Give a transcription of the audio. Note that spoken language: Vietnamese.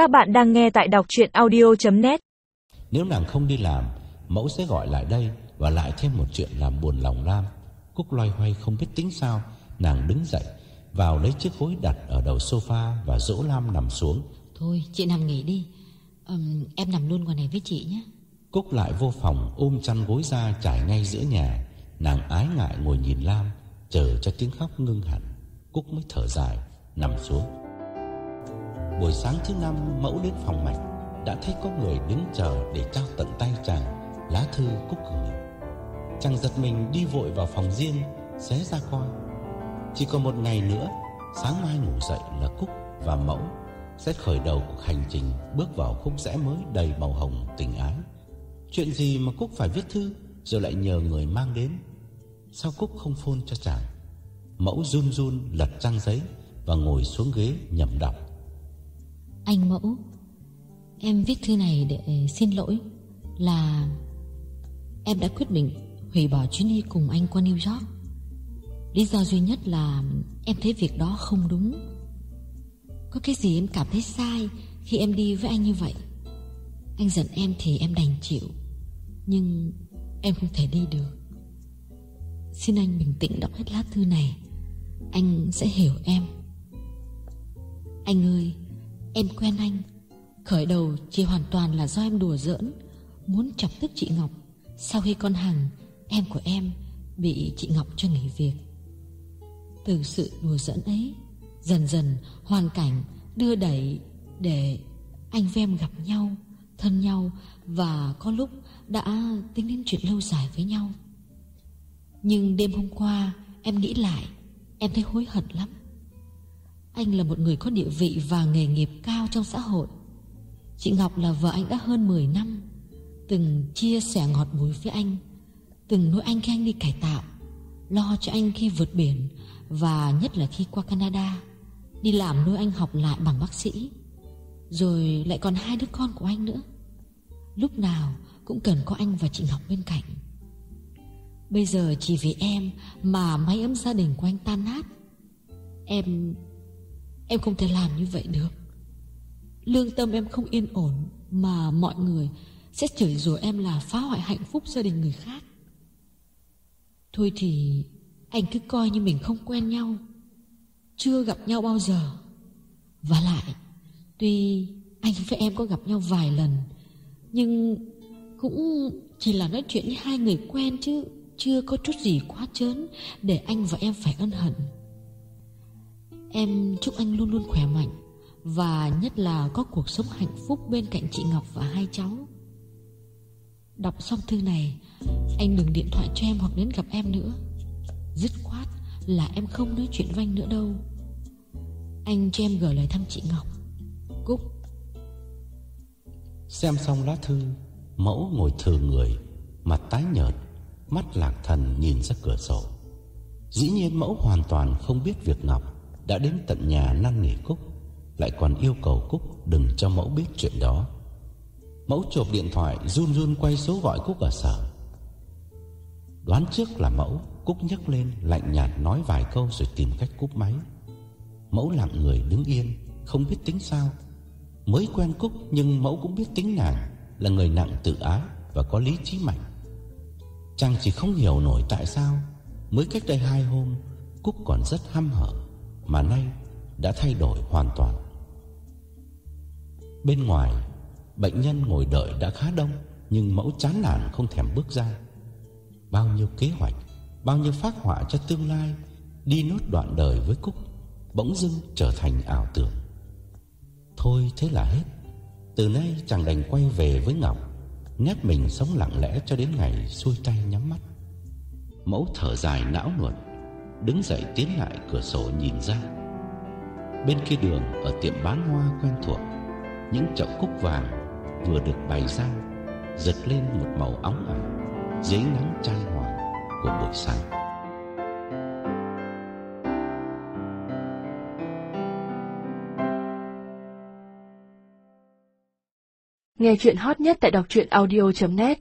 Các bạn đang nghe tại đọc chuyện audio.net Nếu nàng không đi làm, mẫu sẽ gọi lại đây và lại thêm một chuyện làm buồn lòng Lam. Cúc loay hoay không biết tính sao, nàng đứng dậy, vào lấy chiếc gối đặt ở đầu sofa và dỗ Lam nằm xuống. Thôi chị nằm nghỉ đi Ừm, Em nằm luôn ngoài này với chị nhé Cúc lại vô phòng ôm chăn gối ra trải ngay giữa nhà. Nàng ái ngại ngồi nhìn Lam, chờ cho tiếng khóc ngưng hẳn. Cúc mới thở dài, nằm xuống. Buổi sáng thứ năm, mẫu đến phòng mạch, Đã thấy có người đứng chờ để trao tận tay chàng Lá thư Cúc gửi Chàng giật mình đi vội vào phòng riêng, Xé ra coi. Chỉ còn một ngày nữa, Sáng mai ngủ dậy là Cúc và mẫu Sẽ khởi đầu cuộc hành trình Bước vào khúc rẽ mới đầy màu hồng tình ái. Chuyện gì mà Cúc phải viết thư Rồi lại nhờ người mang đến? Sao Cúc không phôn cho chàng? Mẫu run run lật trang giấy Và ngồi xuống ghế nhầm đọc. Anh Mẫu, Em viết thư này để xin lỗi Là Em đã quyết định hủy bỏ chuyến đi cùng anh qua New York. Lý do duy nhất là Em thấy việc đó không đúng. Có cái gì em cảm thấy sai Khi em đi với anh như vậy? Anh giận em thì em đành chịu, Nhưng Em không thể đi được. Xin anh bình tĩnh đọc hết lá thư này, Anh sẽ hiểu em. Anh ơi Em quen anh. Khởi đầu chỉ hoàn toàn là do em đùa giỡn, Muốn chọc tức chị Ngọc. Sau khi con Hằng Em của em Bị chị Ngọc cho nghỉ việc. Từ sự đùa giỡn ấy, Dần dần hoàn cảnh Đưa đẩy để Anh với em gặp nhau, Thân nhau Và có lúc đã tính đến chuyện lâu dài với nhau. Nhưng đêm hôm qua, Em nghĩ lại, Em thấy hối hận lắm anh là một người có địa vị và nghề nghiệp cao trong xã hội. Chị Ngọc là vợ anh đã hơn 10 năm, Từng chia sẻ ngọt bùi với anh, Từng nuôi anh khi anh đi cải tạo, Lo cho anh khi vượt biển Và nhất là khi qua Canada, Đi làm nuôi anh học lại bằng bác sĩ. Rồi lại còn hai đứa con của anh nữa. Lúc nào cũng cần có anh và chị Ngọc bên cạnh. Bây giờ chỉ vì em Mà mái ấm gia đình của anh tan nát. Em Em không thể làm như vậy được. Lương tâm em không yên ổn, Mà mọi người Sẽ chửi rủa em là phá hoại hạnh phúc gia đình người khác. Thôi thì, Anh cứ coi như mình không quen nhau. Chưa gặp nhau bao giờ. Và lại, Tuy anh với em có gặp nhau vài lần, Nhưng Cũng chỉ là nói chuyện với hai người quen chứ Chưa có chút gì quá chớn Để anh và em phải ân hận. Em chúc anh luôn luôn khỏe mạnh Và nhất là có cuộc sống hạnh phúc bên cạnh chị Ngọc và hai cháu. Đọc xong thư này, Anh đừng điện thoại cho em hoặc đến gặp em nữa. Dứt khoát là em không nói chuyện với anh nữa đâu. Anh cho em gửi lời thăm chị Ngọc. Cúc. Xem xong lá thư, Mẫu ngồi thừ người, Mặt tái nhợt, Mắt lạc thần nhìn ra cửa sổ. Dĩ nhiên mẫu hoàn toàn không biết việc Ngọc đã đến tận nhà năn nỉ Cúc, Lại còn yêu cầu Cúc Đừng cho mẫu biết chuyện đó. Mẫu chộp điện thoại, run run quay số gọi Cúc ở sở. Đoán trước là mẫu, Cúc nhấc lên, lạnh nhạt nói vài câu Rồi tìm cách cúp máy. Mẫu lặng người đứng yên, Không biết tính sao. Mới quen Cúc nhưng mẫu cũng biết tính nàng, Là người nặng tự ái Và có lý trí mạnh. Chàng chỉ không hiểu nổi tại sao, Mới cách đây hai hôm, Cúc còn rất hăm hở. Mà nay đã thay đổi hoàn toàn. Bên ngoài, Bệnh nhân ngồi đợi đã khá đông, Nhưng mẫu chán nản không thèm bước ra. Bao nhiêu kế hoạch, Bao nhiêu phát họa cho tương lai, Đi nốt đoạn đời với Cúc, Bỗng dưng trở thành ảo tưởng. Thôi thế là hết. Từ nay chàng đành quay về với Ngọc, nép mình sống lặng lẽ cho đến ngày xuôi tay nhắm mắt. Mẫu thở dài não nuột. Đứng dậy tiến lại cửa sổ nhìn ra. Bên kia đường ở tiệm bán hoa quen thuộc, Những chậu cúc vàng vừa được bày ra, Giật lên một màu óng ả Dưới nắng chan hòa của buổi sáng. Nghe chuyện hot nhất tại đọc truyện audio.net